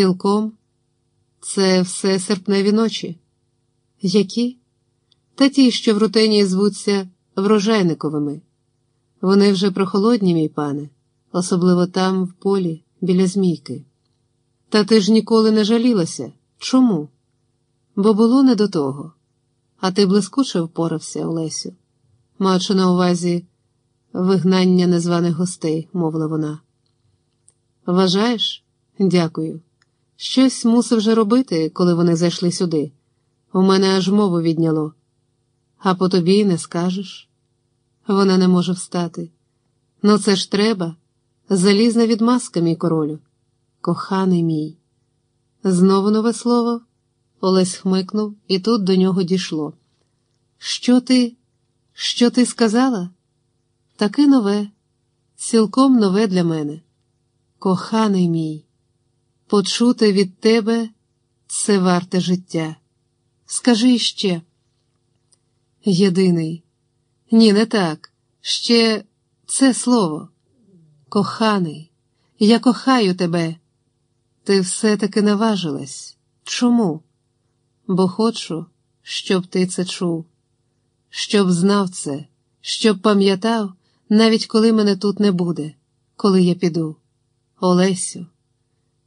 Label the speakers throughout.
Speaker 1: Цілком це все серпневі ночі. Які? Та ті, що в рутені звуться врожайниковими. Вони вже прохолодні, мій пане, особливо там, в полі, біля змійки. Та ти ж ніколи не жалілася. Чому? Бо було не до того. А ти блискуче впорався, Олесю, маючи на увазі вигнання незваних гостей, мовила вона. Вважаєш? Дякую. Щось мусив же робити, коли вони зайшли сюди. У мене аж мову відняло. А по тобі й не скажеш. Вона не може встати. Ну, це ж треба. Залізна відмазка, мій королю. Коханий мій. Знову нове слово. Олесь хмикнув, і тут до нього дійшло. Що ти, що ти сказала? Таке нове, цілком нове для мене. Коханий мій, почути від тебе це варте життя. Скажи іще. Єдиний. Ні, не так. Ще це слово. Коханий, я кохаю тебе. Ти все-таки наважилась. Чому? Бо хочу, щоб ти це чув, щоб знав це, щоб пам'ятав, навіть коли мене тут не буде, коли я піду. Олесю.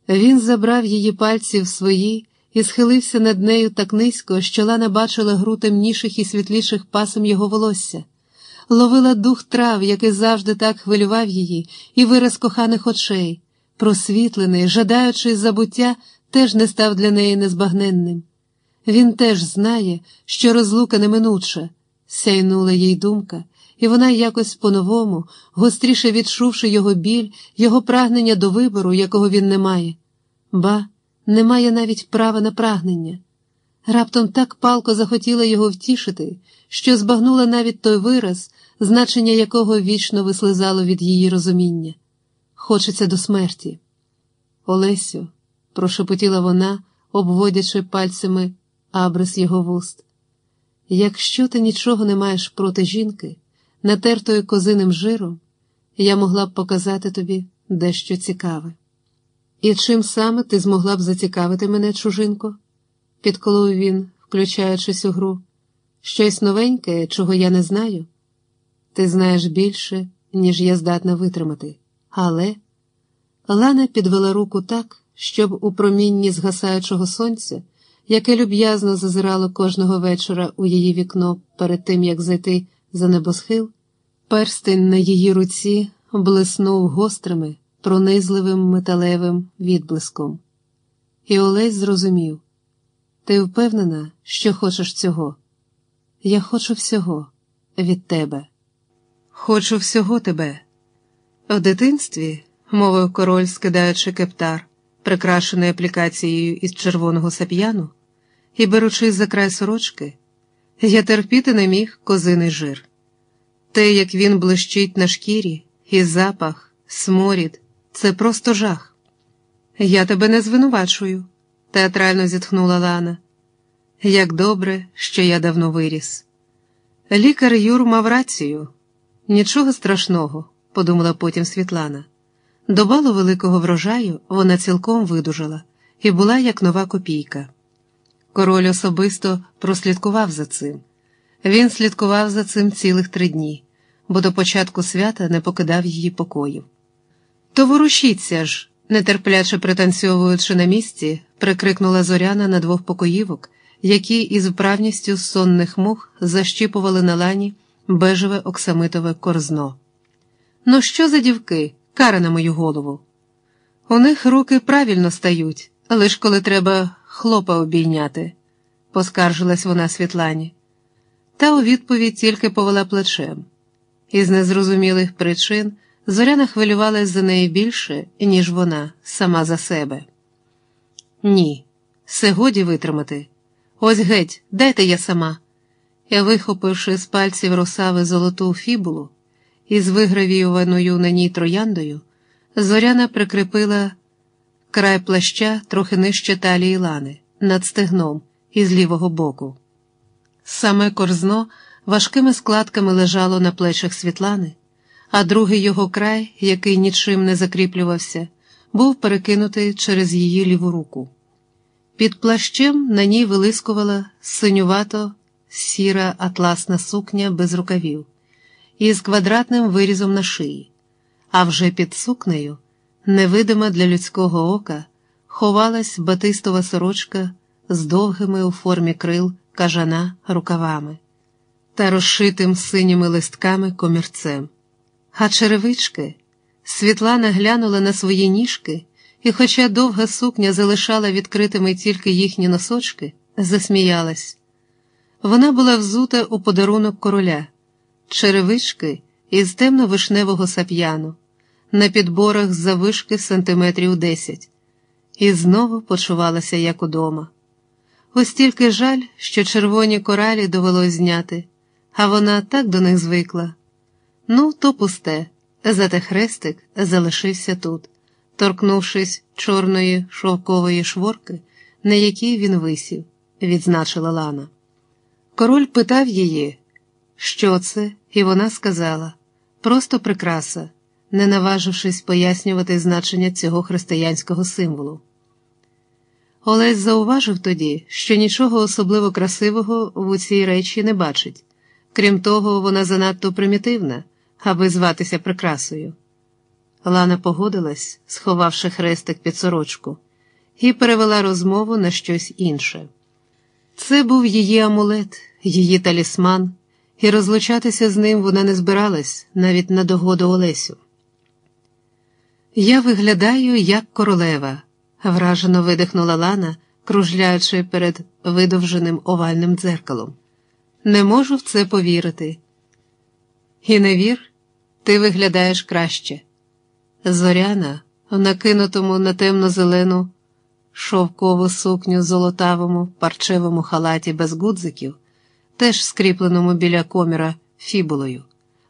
Speaker 1: Він забрав її пальці в свої і схилився над нею так низько, що Лана бачила гру темніших і світліших пасом його волосся, ловила дух трав, який завжди так хвилював її, і вираз коханих очей, просвітлений, жадаючи забуття, теж не став для неї незбагненним. Він теж знає, що розлука неминуча, сяйнула їй думка, і вона якось по-новому, гостріше відчувши його біль, його прагнення до вибору, якого він не має. Ба, не має навіть права на прагнення. Раптом так палко захотіла його втішити, що збагнула навіть той вираз, значення якого вічно вислизало від її розуміння. Хочеться до смерті. Олесю, прошепотіла вона, обводячи пальцями абрис його вуст. Якщо ти нічого не маєш проти жінки, натертою козиним жиром, я могла б показати тобі дещо цікаве. І чим саме ти змогла б зацікавити мене, чужинко? підколов він, включаючись у гру. Щось новеньке, чого я не знаю. Ти знаєш більше, ніж я здатна витримати. Але Лана підвела руку так, щоб у промінні згасаючого сонця, яке люб'язно зазирало кожного вечора у її вікно перед тим, як зайти за небосхил, перстень на її руці блиснув гострими, пронизливим металевим відблиском. І Олесь зрозумів ти впевнена, що хочеш цього? Я хочу всього від тебе. Хочу всього тебе. В дитинстві, мовив король, скидаючи кептар, прикрашений аплікацією із червоного сап'яну, і беручись за край сорочки, я терпіти не міг козиний жир. Те, як він блищить на шкірі, і запах, сморід це просто жах. Я тебе не звинувачую, театрально зітхнула Лана. Як добре, що я давно виріс. Лікар Юр мав рацію. Нічого страшного, подумала потім Світлана. До балу великого врожаю вона цілком видужала і була як нова копійка. Король особисто прослідкував за цим. Він слідкував за цим цілих три дні, бо до початку свята не покидав її покоїв. То ворушіться ж, нетерпляче пританцьовуючи на місці, прикрикнула зоряна на двох покоївок, які із вправністю сонних мух защіпували на лані бежеве оксамитове корзно. Ну, що за дівки, кара на мою голову? У них руки правильно стають, лиш коли треба хлопа обійняти, поскаржилась вона Світлані, та у відповідь тільки повела плечем. Із незрозумілих причин зоряна хвилювалась за неї більше, ніж вона сама за себе. Ні, все годі витримати. Ось геть, дайте я сама. Я, вихопивши з пальців росави золоту фібулу із вигравіюваною на ній трояндою, зоряна прикріпила край плаща трохи нижче талії лани, над стегном із лівого боку. Саме корзно важкими складками лежало на плечах Світлани, а другий його край, який нічим не закріплювався, був перекинутий через її ліву руку. Під плащем на ній вилискувала синювато сіра атласна сукня без рукавів із квадратним вирізом на шиї, а вже під сукнею, невидима для людського ока, ховалась батистова сорочка з довгими у формі крил кажана рукавами та розшитим синіми листками комірцем. А черевички Світлана глянула на свої ніжки, і, хоча довга сукня залишала відкритими тільки їхні носочки, засміялась. Вона була взута у подарунок короля, черевички із темно-вишневого сап'яну, на підборах завишки сантиметрів десять, і знову почувалася як удома. Ось тільки жаль, що червоні коралі довелось зняти, а вона так до них звикла. Ну, то пусте, зате хрестик залишився тут, торкнувшись чорної шовкової шворки, на якій він висів, відзначила Лана. Король питав її, що це, і вона сказала просто прикраса, не наважившись пояснювати значення цього християнського символу. Олесь зауважив тоді, що нічого особливо красивого в цій речі не бачить. Крім того, вона занадто примітивна, аби зватися прикрасою. Лана погодилась, сховавши хрестик під сорочку, і перевела розмову на щось інше. Це був її амулет, її талісман, і розлучатися з ним вона не збиралась навіть на догоду Олесю. Я виглядаю як королева, вражено видихнула Лана, кружляючи перед видовженим овальним дзеркалом. Не можу в це повірити. І не вір, ти виглядаєш краще. Зоряна, в накинутому на темно-зелену шовкову сукню золотавому парчевому халаті без гудзиків, теж скріпленому біля коміра фібулою,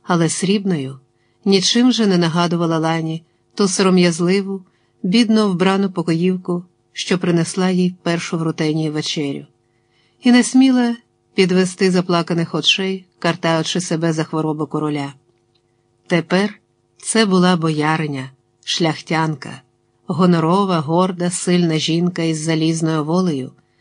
Speaker 1: але срібною, нічим же не нагадувала Лані ту сором'язливу, бідно вбрану покоївку, що принесла їй першу в рутеній вечерю, і не сміла підвести заплаканих очей, картаючи себе за хворобу короля. Тепер це була бояриня, шляхтянка, гонорова, горда, сильна жінка із залізною волею.